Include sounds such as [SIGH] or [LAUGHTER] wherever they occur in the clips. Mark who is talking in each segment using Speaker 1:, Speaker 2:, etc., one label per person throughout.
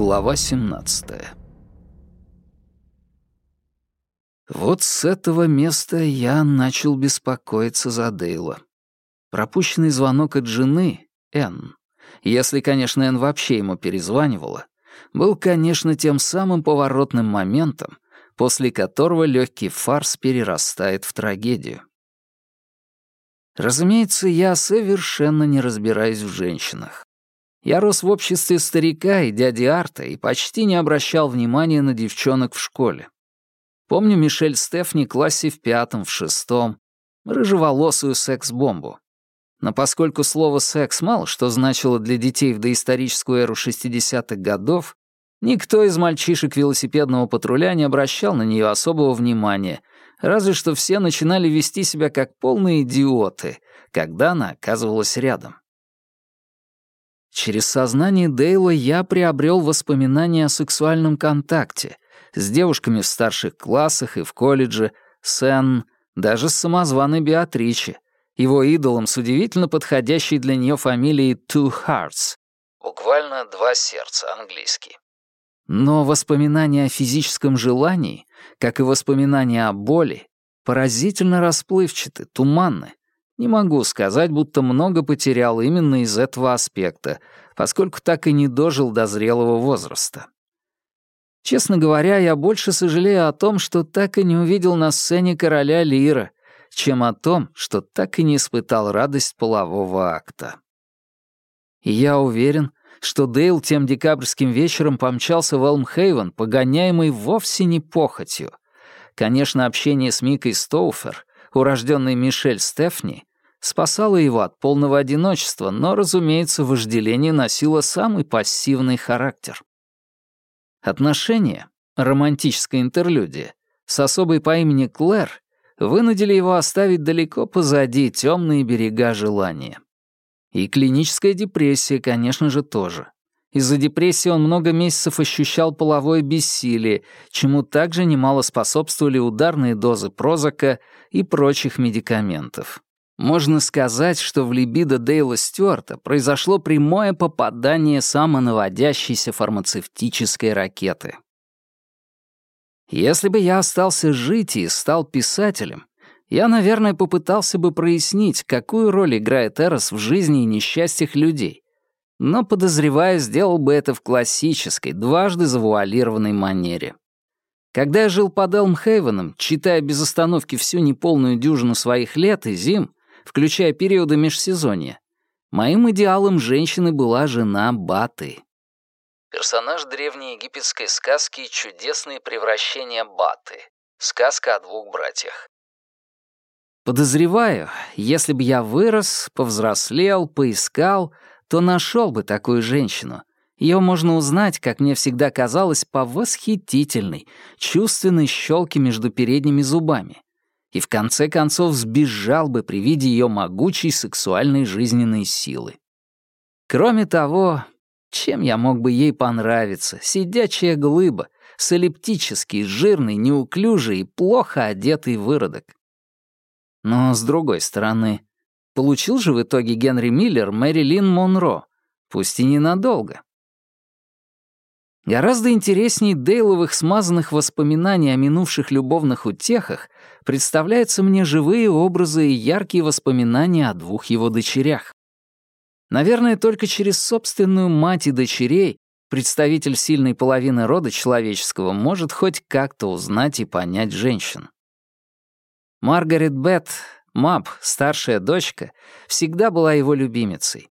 Speaker 1: Глава 17 Вот с этого места я начал беспокоиться за Дейла. Пропущенный звонок от жены, Энн, если, конечно, Энн вообще ему перезванивала, был, конечно, тем самым поворотным моментом, после которого легкий фарс перерастает в трагедию. Разумеется, я совершенно не разбираюсь в женщинах. Я рос в обществе старика и дяди Арта и почти не обращал внимания на девчонок в школе. Помню Мишель Стефни в классе в пятом, в шестом, рыжеволосую секс-бомбу. Но поскольку слово «секс» мало что значило для детей в доисторическую эру 60-х годов, никто из мальчишек велосипедного патруля не обращал на нее особого внимания, разве что все начинали вести себя как полные идиоты, когда она оказывалась рядом. Через сознание Дейла я приобрел воспоминания о сексуальном контакте с девушками в старших классах и в колледже, с Энн, даже с самозваной Беатриче, его идолом с удивительно подходящей для нее фамилией Two Hearts. Буквально «два сердца» английский. Но воспоминания о физическом желании, как и воспоминания о боли, поразительно расплывчаты, туманны. Не могу сказать, будто много потерял именно из этого аспекта, поскольку так и не дожил до зрелого возраста. Честно говоря, я больше сожалею о том, что так и не увидел на сцене короля Лира, чем о том, что так и не испытал радость полового акта. И я уверен, что Дейл тем декабрьским вечером помчался в Элмхейвен, погоняемый вовсе не похотью. Конечно, общение с Микой Стоуфер, урожденной Мишель Стефни, спасало его от полного одиночества, но, разумеется, вожделение носило самый пассивный характер. Отношения, романтическая интерлюдия, с особой по имени Клэр вынудили его оставить далеко позади темные берега желания. И клиническая депрессия, конечно же, тоже. Из-за депрессии он много месяцев ощущал половое бессилие, чему также немало способствовали ударные дозы прозака и прочих медикаментов. Можно сказать, что в либидо Дейла Стюарта произошло прямое попадание самонаводящейся фармацевтической ракеты. Если бы я остался жить и стал писателем, я, наверное, попытался бы прояснить, какую роль играет Эрос в жизни и несчастьях людей. Но, подозревая, сделал бы это в классической, дважды завуалированной манере. Когда я жил под Элмхейвеном, читая без остановки всю неполную дюжину своих лет и зим, включая периоды межсезонья, моим идеалом женщины была жена Баты. Персонаж древней египетской сказки «Чудесные превращения Баты». Сказка о двух братьях. Подозреваю, если бы я вырос, повзрослел, поискал, то нашел бы такую женщину. Ее можно узнать, как мне всегда казалось, по восхитительной, чувственной щелке между передними зубами. И в конце концов сбежал бы при виде ее могучей сексуальной жизненной силы. Кроме того, чем я мог бы ей понравиться? Сидячая глыба, солиптический, жирный, неуклюжий и плохо одетый выродок. Но, с другой стороны, получил же в итоге Генри Миллер Мэрилин Монро, пусть и ненадолго. Гораздо интереснее Дейловых смазанных воспоминаний о минувших любовных утехах представляются мне живые образы и яркие воспоминания о двух его дочерях. Наверное, только через собственную мать и дочерей представитель сильной половины рода человеческого может хоть как-то узнать и понять женщин. Маргарет Бет, Мап, старшая дочка, всегда была его любимицей.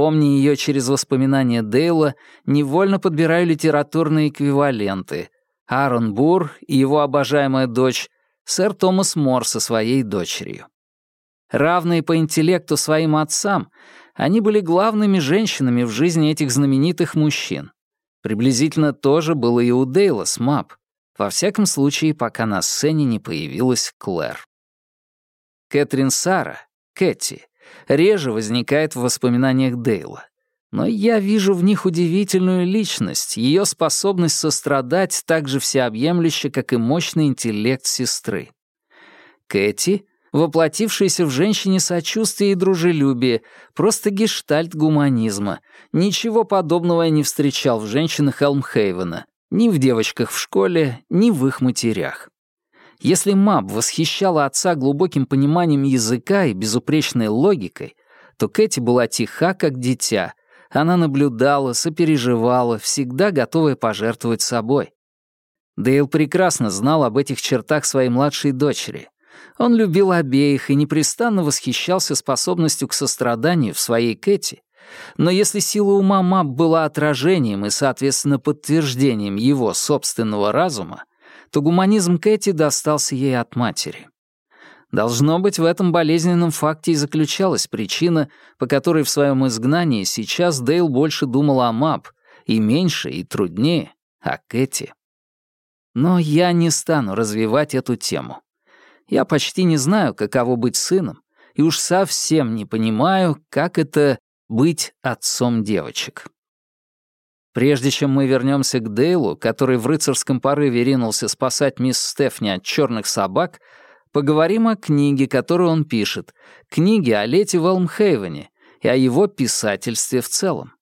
Speaker 1: Помня ее через воспоминания Дейла, невольно подбираю литературные эквиваленты. Аарон Бур и его обожаемая дочь, сэр Томас Мор со своей дочерью. Равные по интеллекту своим отцам, они были главными женщинами в жизни этих знаменитых мужчин. Приблизительно то же было и у Дейла с Мап. Во всяком случае, пока на сцене не появилась Клэр. Кэтрин Сара, Кэти, реже возникает в воспоминаниях Дейла. Но я вижу в них удивительную личность, ее способность сострадать так же всеобъемлюще, как и мощный интеллект сестры. Кэти воплотившееся в женщине сочувствие и дружелюбие, просто гештальт гуманизма. Ничего подобного я не встречал в женщинах Элмхейвена, ни в девочках в школе, ни в их матерях. Если Маб восхищала отца глубоким пониманием языка и безупречной логикой, то Кэти была тиха, как дитя. Она наблюдала, сопереживала, всегда готовая пожертвовать собой. Дейл прекрасно знал об этих чертах своей младшей дочери. Он любил обеих и непрестанно восхищался способностью к состраданию в своей Кэти. Но если сила ума Мап была отражением и, соответственно, подтверждением его собственного разума, то гуманизм Кэти достался ей от матери. Должно быть, в этом болезненном факте и заключалась причина, по которой в своем изгнании сейчас Дейл больше думал о Мап, и меньше, и труднее, о Кэти. Но я не стану развивать эту тему. Я почти не знаю, каково быть сыном, и уж совсем не понимаю, как это быть отцом девочек. Прежде чем мы вернемся к Дейлу, который в рыцарском порыве ринулся спасать мисс Стефни от черных собак, поговорим о книге, которую он пишет, книге о лете в Элмхейвене и о его писательстве в целом.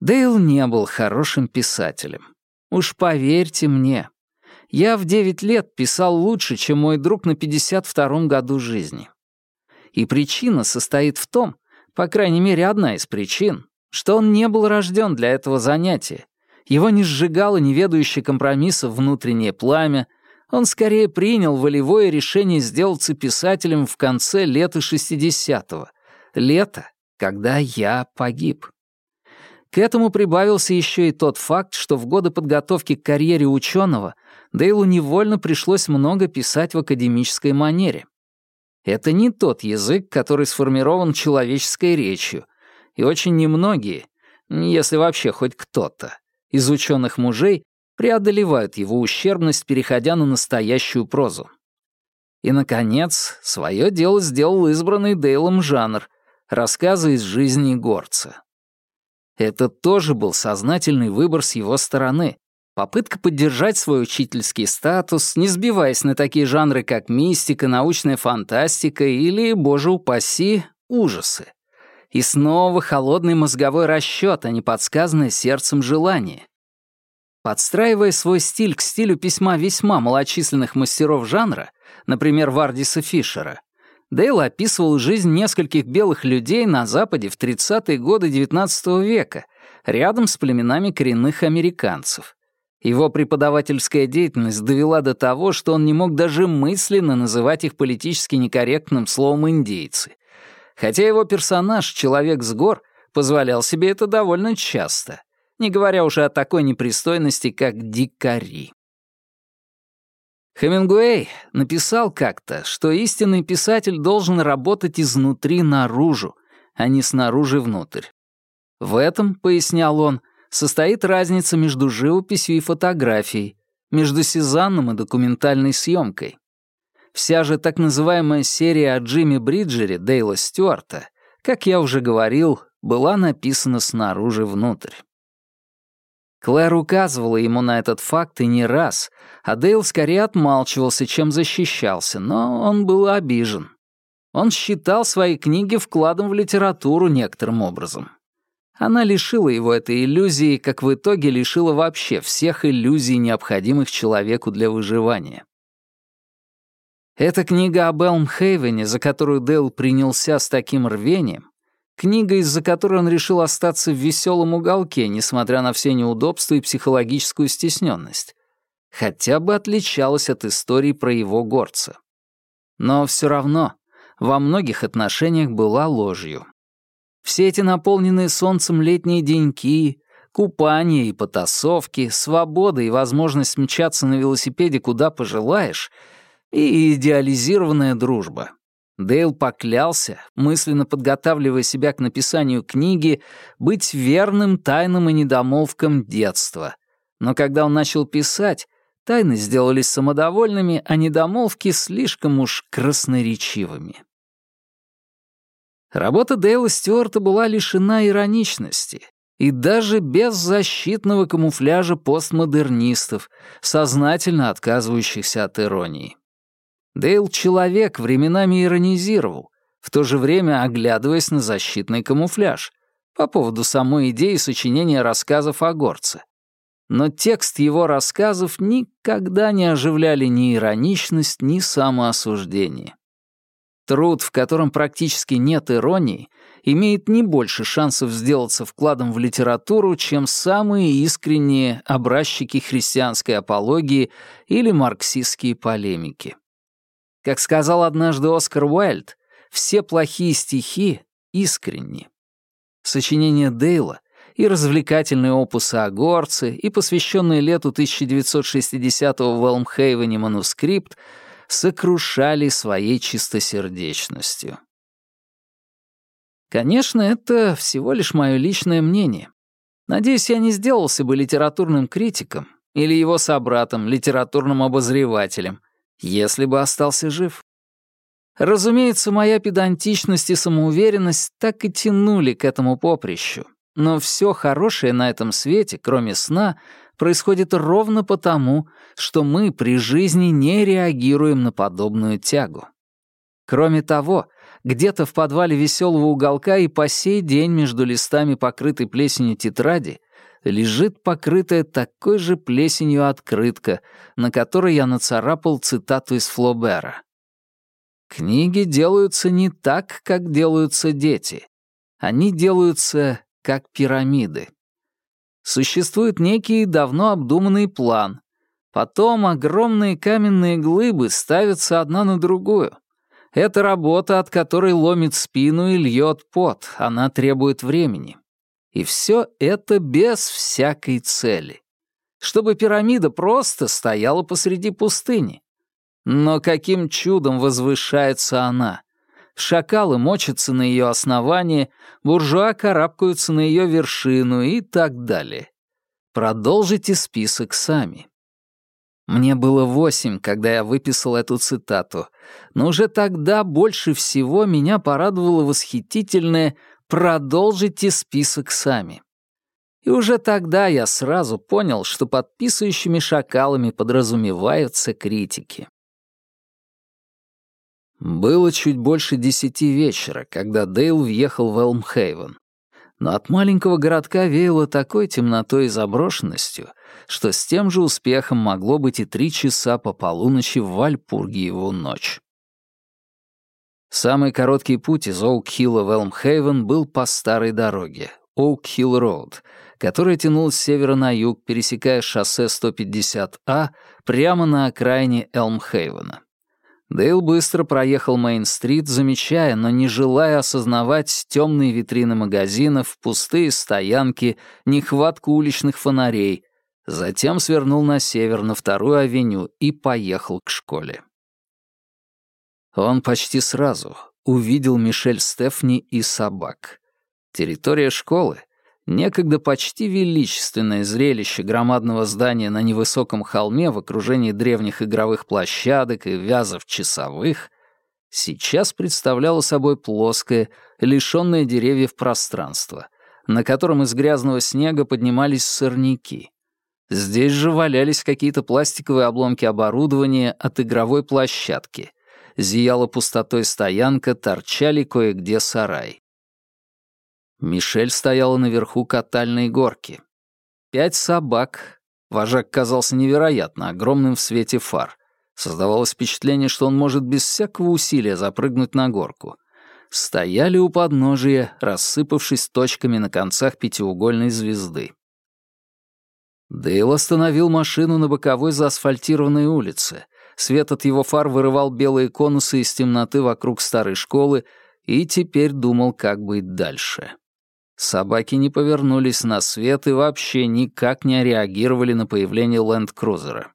Speaker 1: Дейл не был хорошим писателем. Уж поверьте мне, я в 9 лет писал лучше, чем мой друг на 52-м году жизни. И причина состоит в том, по крайней мере, одна из причин, что он не был рожден для этого занятия. Его не сжигало неведающее компромиссов внутреннее пламя, он скорее принял волевое решение сделаться писателем в конце лета 60-го, лето, когда я погиб. К этому прибавился еще и тот факт, что в годы подготовки к карьере ученого Дейлу невольно пришлось много писать в академической манере. Это не тот язык, который сформирован человеческой речью, и очень немногие, если вообще хоть кто-то, из ученых мужей преодолевают его ущербность, переходя на настоящую прозу. И, наконец, свое дело сделал избранный Дейлом жанр — рассказы из жизни горца. Это тоже был сознательный выбор с его стороны, попытка поддержать свой учительский статус, не сбиваясь на такие жанры, как мистика, научная фантастика или, боже упаси, ужасы. И снова холодный мозговой расчет, а не подсказанное сердцем желание. Подстраивая свой стиль к стилю письма весьма малочисленных мастеров жанра, например, Вардиса Фишера, Дейл описывал жизнь нескольких белых людей на Западе в 30-е годы XIX века, рядом с племенами коренных американцев. Его преподавательская деятельность довела до того, что он не мог даже мысленно называть их политически некорректным словом «индейцы», хотя его персонаж, человек с гор, позволял себе это довольно часто, не говоря уже о такой непристойности, как дикари. Хемингуэй написал как-то, что истинный писатель должен работать изнутри наружу, а не снаружи внутрь. В этом, пояснял он, состоит разница между живописью и фотографией, между Сезанном и документальной съемкой. Вся же так называемая серия о Джимми Бриджере Дейла Стюарта, как я уже говорил, была написана снаружи внутрь. Клэр указывала ему на этот факт и не раз, а Дейл скорее отмалчивался, чем защищался, но он был обижен. Он считал свои книги вкладом в литературу некоторым образом. Она лишила его этой иллюзии, как в итоге лишила вообще всех иллюзий, необходимых человеку для выживания. Эта книга об Элмхейвене, за которую Дэл принялся с таким рвением, книга, из-за которой он решил остаться в веселом уголке, несмотря на все неудобства и психологическую стесненность, хотя бы отличалась от истории про его горца. Но все равно во многих отношениях была ложью. Все эти наполненные солнцем летние деньки, купание и потасовки, свобода и возможность мчаться на велосипеде куда пожелаешь — и идеализированная дружба. Дейл поклялся, мысленно подготавливая себя к написанию книги, быть верным тайнам и недомолвкам детства. Но когда он начал писать, тайны сделались самодовольными, а недомолвки слишком уж красноречивыми. Работа Дейла Стюарта была лишена ироничности, и даже без защитного камуфляжа постмодернистов, сознательно отказывающихся от иронии. Дейл человек временами иронизировал, в то же время оглядываясь на защитный камуфляж по поводу самой идеи сочинения рассказов о горце. Но текст его рассказов никогда не оживляли ни ироничность, ни самоосуждение. Труд, в котором практически нет иронии, имеет не больше шансов сделаться вкладом в литературу, чем самые искренние образчики христианской апологии или марксистские полемики. Как сказал однажды Оскар Уайльд, все плохие стихи искренни. Сочинения Дейла и развлекательные опусы о горце, и посвященный лету 1960-го в Элмхейвене манускрипт — сокрушали своей чистосердечностью. Конечно, это всего лишь мое личное мнение. Надеюсь, я не сделался бы литературным критиком или его собратом, литературным обозревателем, если бы остался жив. Разумеется, моя педантичность и самоуверенность так и тянули к этому поприщу, но все хорошее на этом свете, кроме сна, происходит ровно потому, что мы при жизни не реагируем на подобную тягу. Кроме того, где-то в подвале веселого уголка и по сей день между листами покрытой плесенью тетради лежит покрытая такой же плесенью открытка, на которой я нацарапал цитату из Флобера. Книги делаются не так, как делаются дети. Они делаются как пирамиды. Существует некий давно обдуманный план. Потом огромные каменные глыбы ставятся одна на другую. Это работа, от которой ломит спину и льет пот, она требует времени. И все это без всякой цели. Чтобы пирамида просто стояла посреди пустыни. Но каким чудом возвышается она? Шакалы мочатся на ее основании, буржуа карабкаются на ее вершину и так далее. Продолжите список сами. Мне было восемь, когда я выписал эту цитату, но уже тогда больше всего меня порадовало восхитительное «продолжите список сами». И уже тогда я сразу понял, что подписывающими шакалами подразумеваются критики. Было чуть больше десяти вечера, когда Дейл въехал в Элмхейвен. Но от маленького городка веяло такой темнотой и заброшенностью, что с тем же успехом могло быть и три часа по полуночи в Вальпургиеву ночь. Самый короткий путь из Оук-Хилла в Элмхейвен был по старой дороге, Оук-Хилл-Роуд, которая тянулась с севера на юг, пересекая шоссе 150А прямо на окраине Элмхейвена. Дейл быстро проехал Мейн-стрит, замечая, но не желая осознавать темные витрины магазинов, пустые стоянки, нехватку уличных фонарей. Затем свернул на север, на вторую авеню и поехал к школе. Он почти сразу увидел Мишель Стефни и собак. Территория школы — Некогда почти величественное зрелище громадного здания на невысоком холме в окружении древних игровых площадок и вязов часовых сейчас представляло собой плоское, лишённое деревьев пространство, на котором из грязного снега поднимались сорняки. Здесь же валялись какие-то пластиковые обломки оборудования от игровой площадки. Зияла пустотой стоянка, торчали кое-где сарай. Мишель стояла наверху катальной горки. Пять собак. Вожак казался невероятно огромным в свете фар. Создавалось впечатление, что он может без всякого усилия запрыгнуть на горку. Стояли у подножия, рассыпавшись точками на концах пятиугольной звезды. Дейл остановил машину на боковой заасфальтированной улице. Свет от его фар вырывал белые конусы из темноты вокруг старой школы и теперь думал, как быть дальше. Собаки не повернулись на свет и вообще никак не реагировали на появление ленд-крузера.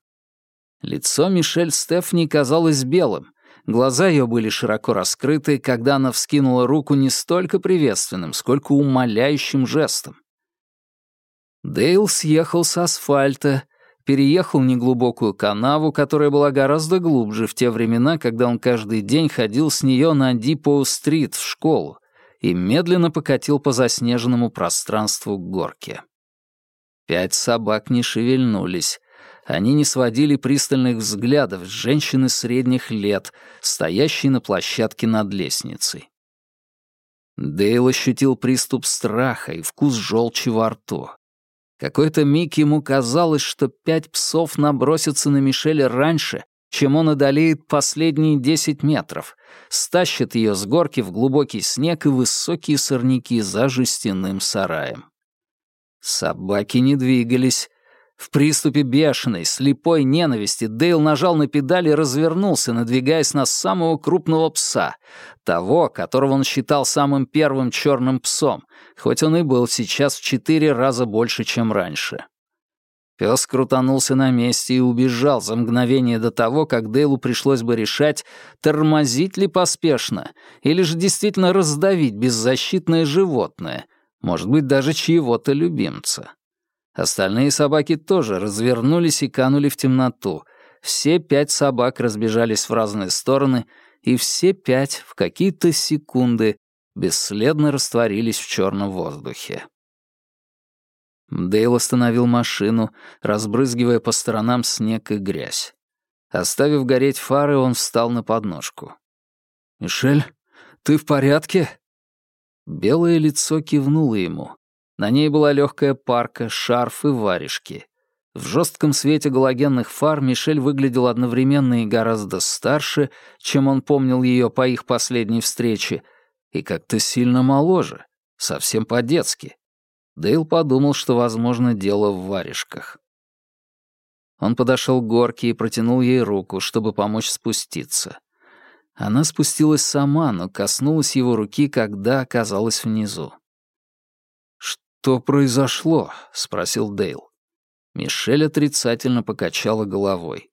Speaker 1: Лицо Мишель Стефни казалось белым, глаза ее были широко раскрыты, когда она вскинула руку не столько приветственным, сколько умоляющим жестом. Дейл съехал с асфальта, переехал неглубокую канаву, которая была гораздо глубже в те времена, когда он каждый день ходил с нее на Дипоу-стрит в школу, и медленно покатил по заснеженному пространству к горке. Пять собак не шевельнулись. Они не сводили пристальных взглядов с женщины средних лет, стоящей на площадке над лестницей. Дейл ощутил приступ страха и вкус желчи во рту. Какой-то миг ему казалось, что пять псов набросятся на Мишеля раньше, чем он одолеет последние десять метров, стащит ее с горки в глубокий снег и высокие сорняки за жестяным сараем. Собаки не двигались. В приступе бешеной, слепой ненависти Дейл нажал на педаль и развернулся, надвигаясь на самого крупного пса, того, которого он считал самым первым черным псом, хоть он и был сейчас в четыре раза больше, чем раньше. Пес крутанулся на месте и убежал за мгновение до того, как Дейлу пришлось бы решать, тормозить ли поспешно, или же действительно раздавить беззащитное животное, может быть, даже чьего-то любимца. Остальные собаки тоже развернулись и канули в темноту. Все пять собак разбежались в разные стороны, и все пять в какие-то секунды бесследно растворились в черном воздухе. Дейл остановил машину, разбрызгивая по сторонам снег и грязь. Оставив гореть фары, он встал на подножку. «Мишель, ты в порядке?» Белое лицо кивнуло ему. На ней была легкая парка, шарф и варежки. В жестком свете галогенных фар Мишель выглядел одновременно и гораздо старше, чем он помнил ее по их последней встрече, и как-то сильно моложе, совсем по-детски. Дейл подумал, что, возможно, дело в варежках. Он подошел к горке и протянул ей руку, чтобы помочь спуститься. Она спустилась сама, но коснулась его руки, когда оказалась внизу. «Что произошло?» — спросил Дейл. Мишель отрицательно покачала головой.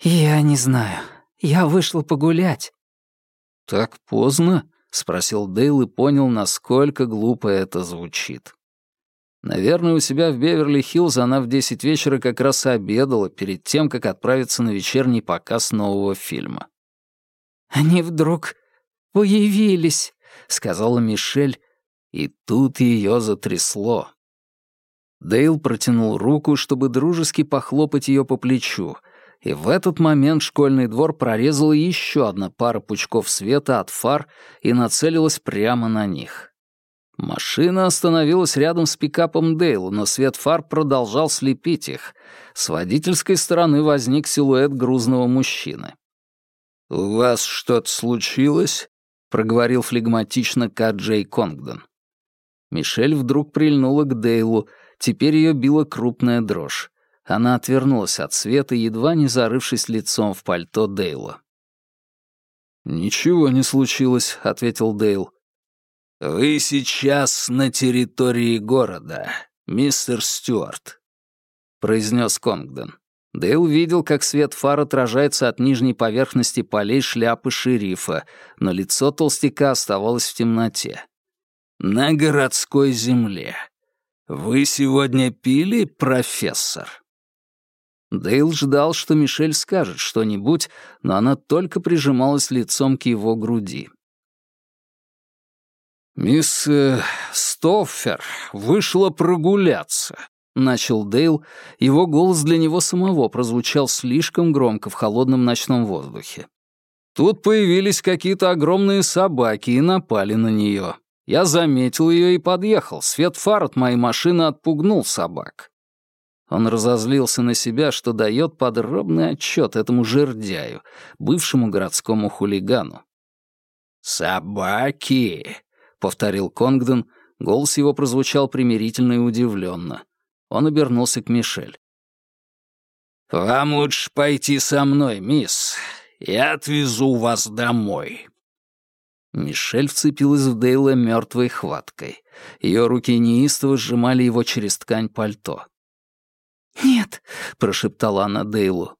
Speaker 1: «Я не знаю. Я вышла погулять». «Так поздно?» — спросил Дейл и понял, насколько глупо это звучит. Наверное, у себя в Беверли-Хиллз она в десять вечера как раз обедала перед тем, как отправиться на вечерний показ нового фильма. «Они вдруг появились», — сказала Мишель, и тут ее затрясло. Дейл протянул руку, чтобы дружески похлопать ее по плечу — и в этот момент школьный двор прорезала еще одна пара пучков света от фар и нацелилась прямо на них. Машина остановилась рядом с пикапом Дейла, но свет фар продолжал слепить их. С водительской стороны возник силуэт грузного мужчины. «У вас что-то случилось?» — проговорил флегматично Каджей Конгдон. Мишель вдруг прильнула к Дейлу, теперь ее била крупная дрожь. Она отвернулась от света, едва не зарывшись лицом в пальто Дейла. «Ничего не случилось», — ответил Дейл. «Вы сейчас на территории города, мистер Стюарт», — произнес Конгдон. Дейл видел, как свет фар отражается от нижней поверхности полей шляпы шерифа, но лицо толстяка оставалось в темноте. «На городской земле. Вы сегодня пили, профессор?» Дейл ждал, что Мишель скажет что-нибудь, но она только прижималась лицом к его груди. «Мисс э, Стоффер вышла прогуляться», — начал Дейл. Его голос для него самого прозвучал слишком громко в холодном ночном воздухе. Тут появились какие-то огромные собаки и напали на нее. Я заметил ее и подъехал. Свет фар от моей машины отпугнул собак. Он разозлился на себя, что дает подробный отчет этому жердяю, бывшему городскому хулигану. «Собаки!» — повторил Конгдон, голос его прозвучал примирительно и удивленно. Он обернулся к Мишель. «Вам лучше пойти со мной, мисс. Я отвезу вас домой». Мишель вцепилась в Дейла мертвой хваткой. Ее руки неистово сжимали его через ткань пальто.
Speaker 2: «Нет», —
Speaker 1: прошептала она Дейлу.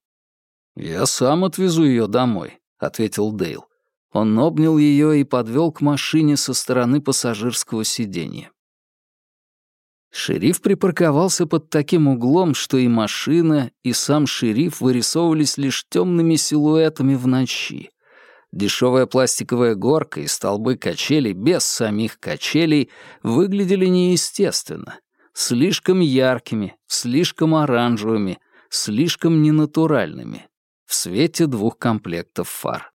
Speaker 1: «Я сам отвезу ее домой», — ответил Дейл. Он обнял ее и подвел к машине со стороны пассажирского сиденья. Шериф припарковался под таким углом, что и машина, и сам шериф вырисовывались лишь темными силуэтами в ночи. Дешевая пластиковая горка и столбы качелей без самих качелей выглядели неестественно слишком яркими, слишком оранжевыми, слишком ненатуральными, в свете двух комплектов фар.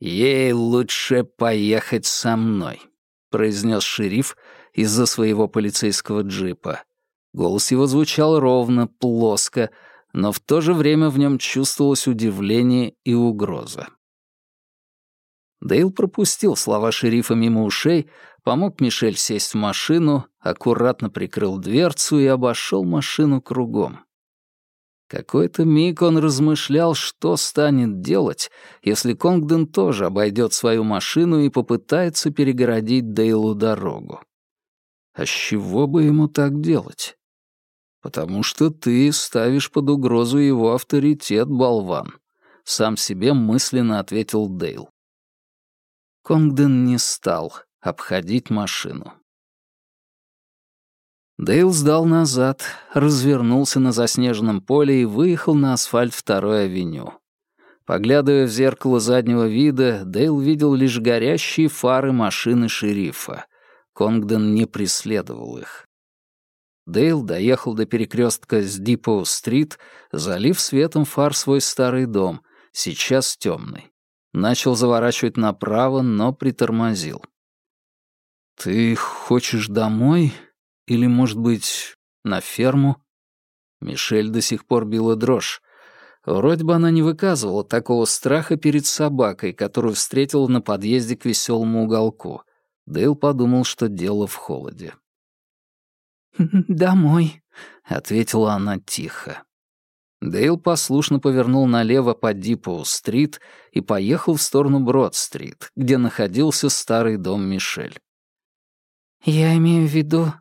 Speaker 1: «Ей лучше поехать со мной», — произнес шериф из-за своего полицейского джипа. Голос его звучал ровно, плоско, но в то же время в нем чувствовалось удивление и угроза. Дейл пропустил слова шерифа мимо ушей, помог Мишель сесть в машину, аккуратно прикрыл дверцу и обошел машину кругом. Какой-то миг он размышлял, что станет делать, если Конгден тоже обойдет свою машину и попытается перегородить Дейлу дорогу. А с чего бы ему так делать? Потому что ты ставишь под угрозу его авторитет, болван. Сам себе мысленно ответил Дейл. Конгден не стал обходить машину. Дейл сдал назад, развернулся на заснеженном поле и выехал на асфальт второй авеню. Поглядывая в зеркало заднего вида, Дейл видел лишь горящие фары машины шерифа. Конгден не преследовал их. Дейл доехал до перекрестка с Дипоу-стрит, залив светом фар свой старый дом, сейчас темный. Начал заворачивать направо, но притормозил. «Ты хочешь домой?» Или, может быть, на ферму? Мишель до сих пор била дрожь. Вроде бы она не выказывала такого страха перед собакой, которую встретила на подъезде к веселому уголку. Дейл подумал, что дело в холоде. [LAUGHS]
Speaker 2: «Домой», —
Speaker 1: ответила она тихо. Дейл послушно повернул налево по Дипоу-стрит и поехал в сторону Брод-стрит, где находился старый дом Мишель.
Speaker 2: «Я имею в виду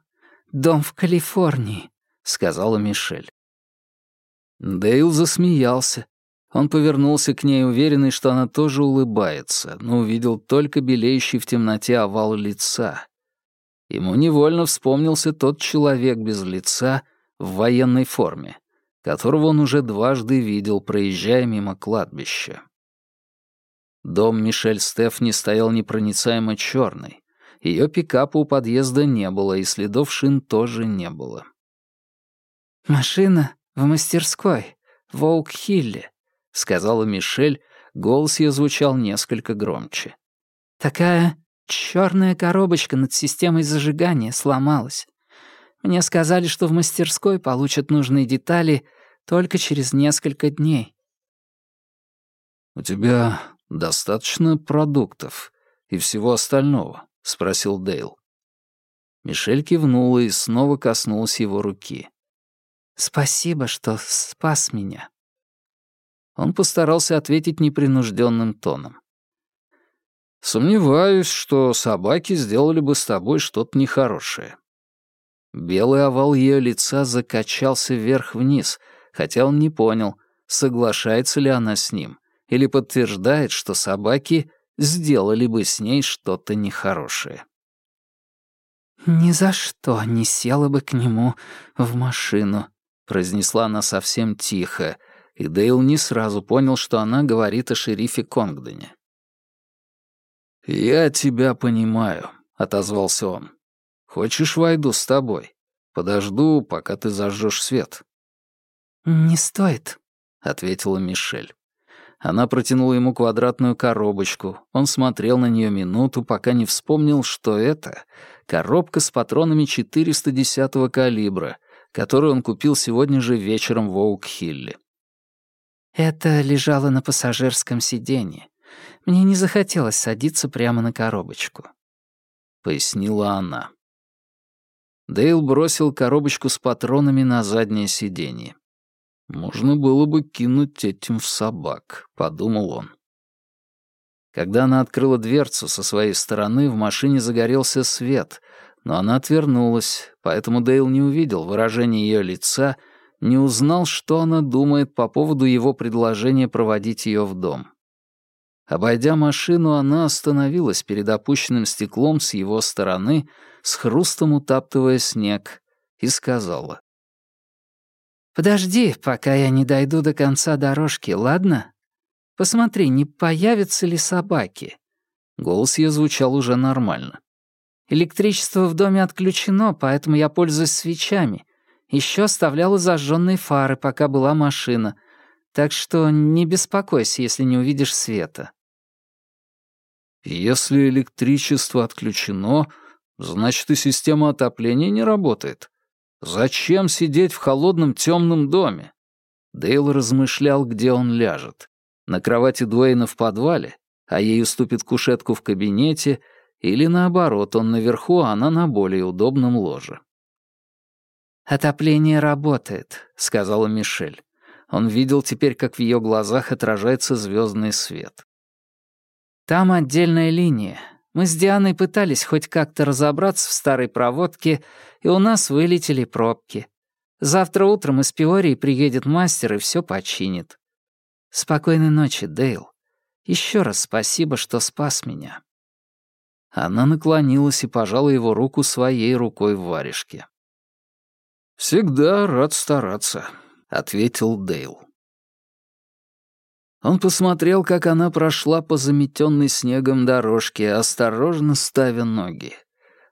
Speaker 2: дом в Калифорнии», — сказала Мишель.
Speaker 1: Дейл засмеялся. Он повернулся к ней, уверенный, что она тоже улыбается, но увидел только белеющий в темноте овал лица. Ему невольно вспомнился тот человек без лица в военной форме, которого он уже дважды видел, проезжая мимо кладбища. Дом Мишель Стефни стоял непроницаемо черный, ее пикапа у подъезда не было, и следов шин тоже не было.
Speaker 2: «Машина в мастерской, в Оук-Хилле», — сказала Мишель, голос ее звучал несколько громче. «Такая черная коробочка над системой зажигания сломалась. Мне сказали, что в мастерской получат нужные детали только через несколько дней».
Speaker 1: «У тебя достаточно продуктов и всего остального?» — спросил Дейл. Мишель кивнула и снова коснулась его руки.
Speaker 2: «Спасибо, что спас меня».
Speaker 1: Он постарался ответить непринужденным тоном. «Сомневаюсь, что собаки сделали бы с тобой что-то нехорошее». Белый овал ее лица закачался вверх-вниз, хотя он не понял, соглашается ли она с ним, или подтверждает, что собаки сделали бы с ней что-то нехорошее.
Speaker 2: «Ни за что не села бы к нему в машину», — произнесла она совсем тихо, и Дейл не сразу понял, что она говорит о шерифе Конгдене. «Я тебя понимаю», — отозвался он. «Хочешь, войду с тобой? Подожду, пока ты зажжешь свет». «Не стоит», —
Speaker 1: ответила Мишель. Она протянула ему квадратную коробочку. Он смотрел на нее минуту, пока не вспомнил, что это коробка с патронами 410-го калибра, которую он купил сегодня же вечером в Оук-Хилле.
Speaker 2: «Это лежало на пассажирском сиденье. Мне не захотелось садиться прямо на коробочку», —
Speaker 1: пояснила она. Дейл бросил коробочку с патронами на заднее сиденье. «Можно было бы кинуть этим в собак», — подумал он. Когда она открыла дверцу со своей стороны, в машине загорелся свет, но она отвернулась, поэтому Дейл не увидел выражения ее лица, не узнал, что она думает по поводу его предложения проводить ее в дом. Обойдя машину, она остановилась перед опущенным стеклом с его стороны, с хрустом утаптывая снег, и сказала.
Speaker 2: Подожди, пока я не дойду до конца дорожки, ладно? Посмотри, не появятся ли собаки».
Speaker 1: Голос ее звучал уже нормально.
Speaker 2: «Электричество в доме отключено, поэтому я пользуюсь свечами. Еще оставляла зажженные фары, пока была машина. Так что не беспокойся, если не увидишь света.
Speaker 1: Если электричество отключено, значит и система отопления не работает. Зачем сидеть в холодном темном доме? Дейл размышлял, где он ляжет. На кровати Дуэйна в подвале, а ей уступит кушетку в кабинете, или наоборот, он наверху, а она на более удобном ложе.
Speaker 2: «Отопление работает», — сказала Мишель. Он видел теперь, как в ее глазах отражается звездный свет. «Там отдельная линия. Мы с Дианой пытались хоть как-то разобраться в старой проводке, и у нас вылетели пробки. Завтра утром из Пиории приедет мастер и все починит. Спокойной ночи, Дейл. Еще раз спасибо, что спас меня».
Speaker 1: Она наклонилась и пожала его руку своей рукой в варежке. «Всегда рад стараться», — ответил Дейл. Он посмотрел, как она прошла по заметенной снегом дорожке, осторожно ставя ноги.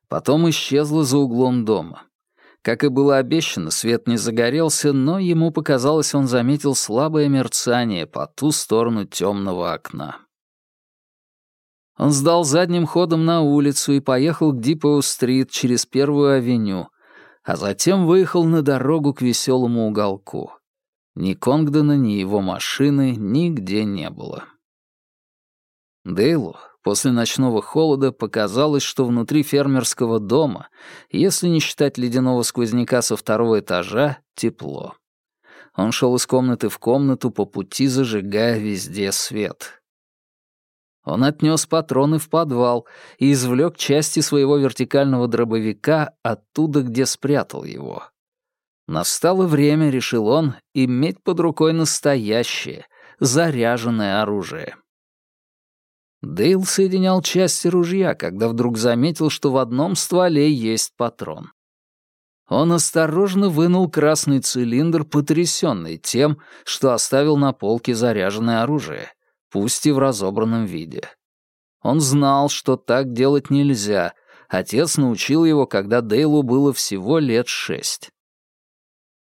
Speaker 1: Потом исчезла за углом дома. Как и было обещано, свет не загорелся, но ему показалось, он заметил слабое мерцание по ту сторону темного окна. Он сдал задним ходом на улицу и поехал к Дипоу-стрит через Первую авеню, а затем выехал на дорогу к веселому уголку. Ни Конгдона, ни его машины нигде не было. Дейлу после ночного холода показалось, что внутри фермерского дома, если не считать ледяного сквозняка со второго этажа, тепло. Он шел из комнаты в комнату, по пути зажигая везде свет. Он отнес патроны в подвал и извлек части своего вертикального дробовика оттуда, где спрятал его. Настало время, решил он, иметь под рукой настоящее, заряженное оружие. Дейл соединял части ружья, когда вдруг заметил, что в одном стволе есть патрон. Он осторожно вынул красный цилиндр, потрясенный тем, что оставил на полке заряженное оружие — пусть и в разобранном виде. Он знал, что так делать нельзя. Отец научил его, когда Дейлу было всего лет шесть.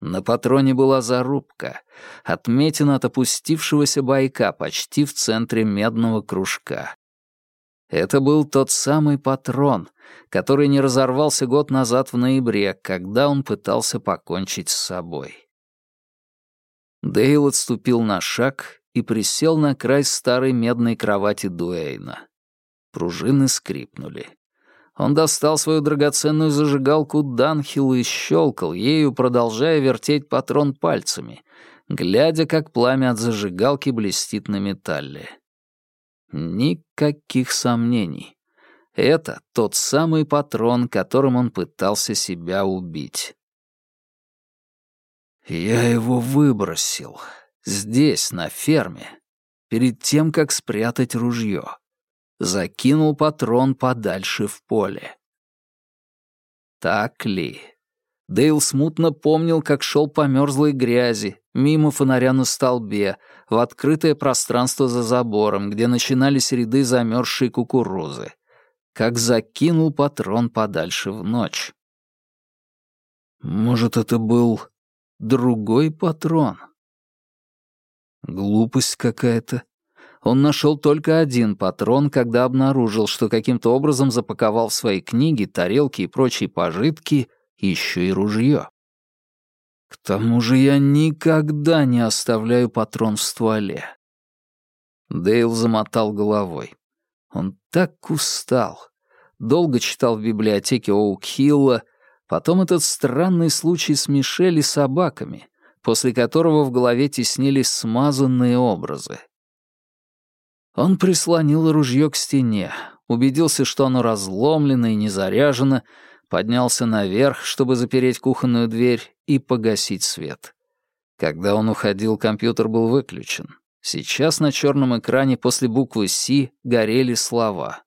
Speaker 1: На патроне была зарубка, отметина от опустившегося байка почти в центре медного кружка. Это был тот самый патрон, который не разорвался год назад в ноябре, когда он пытался покончить с собой. Дейл отступил на шаг и присел на край старой медной кровати Дуэйна. Пружины скрипнули. Он достал свою драгоценную зажигалку Данхилл и щелкал ею, продолжая вертеть патрон пальцами, глядя, как пламя от зажигалки блестит на металле. Никаких сомнений. Это тот самый патрон, которым он пытался себя убить. «Я его выбросил», Здесь, на ферме, перед тем, как спрятать ружье. Закинул патрон подальше в поле. Так ли? Дейл смутно помнил, как шел по мерзлой грязи, мимо фонаря на столбе, в открытое пространство за забором, где начинались ряды замерзшей кукурузы. Как закинул патрон подальше в ночь. Может, это был другой патрон? Глупость какая-то. Он нашел только один патрон, когда обнаружил, что каким-то образом запаковал в свои книги, тарелки и прочие пожитки еще и ружье. К тому же я никогда не оставляю патрон в стволе. Дейл замотал головой. Он так устал. Долго читал в библиотеке Оук-Хилла, потом этот странный случай с Мишель и собаками после которого в голове теснились смазанные образы. Он прислонил ружье к стене, убедился, что оно разломлено и не заряжено, поднялся наверх, чтобы запереть кухонную дверь и погасить свет. Когда он уходил, компьютер был выключен. Сейчас на черном экране после буквы «Си» горели слова.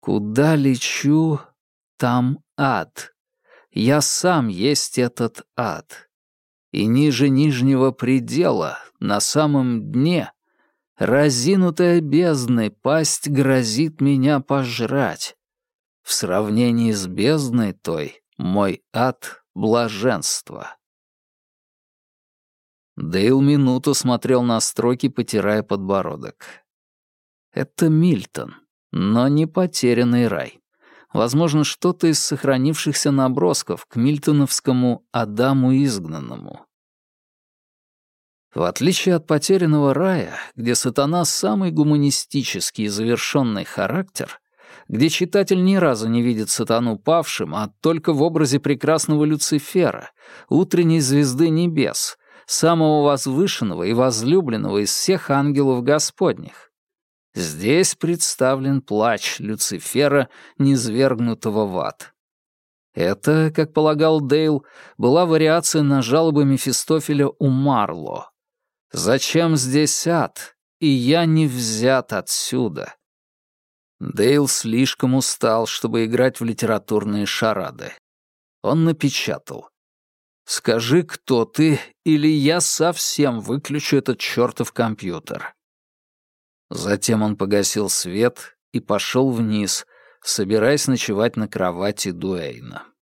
Speaker 1: «Куда лечу, там ад. Я сам есть этот ад и ниже нижнего предела, на самом дне, разинутая бездной пасть грозит меня пожрать. В сравнении с бездной той мой ад блаженства. Дейл минуту смотрел на строки, потирая подбородок. Это Мильтон, но не потерянный рай. Возможно, что-то из сохранившихся набросков к мильтоновскому «Адаму изгнанному». В отличие от потерянного рая, где сатана самый гуманистический и завершенный характер, где читатель ни разу не видит сатану павшим, а только в образе прекрасного Люцифера, утренней звезды небес, самого возвышенного и возлюбленного из всех ангелов Господних. Здесь представлен плач Люцифера, низвергнутого в ад. Это, как полагал Дейл, была вариация на жалобы Мефистофеля у Марло, Зачем здесь ад? И я не взят отсюда. Дейл слишком устал, чтобы играть в литературные шарады. Он напечатал. «Скажи, кто ты, или я совсем выключу этот чертов компьютер». Затем он погасил свет и пошел вниз, собираясь ночевать на кровати Дуэйна.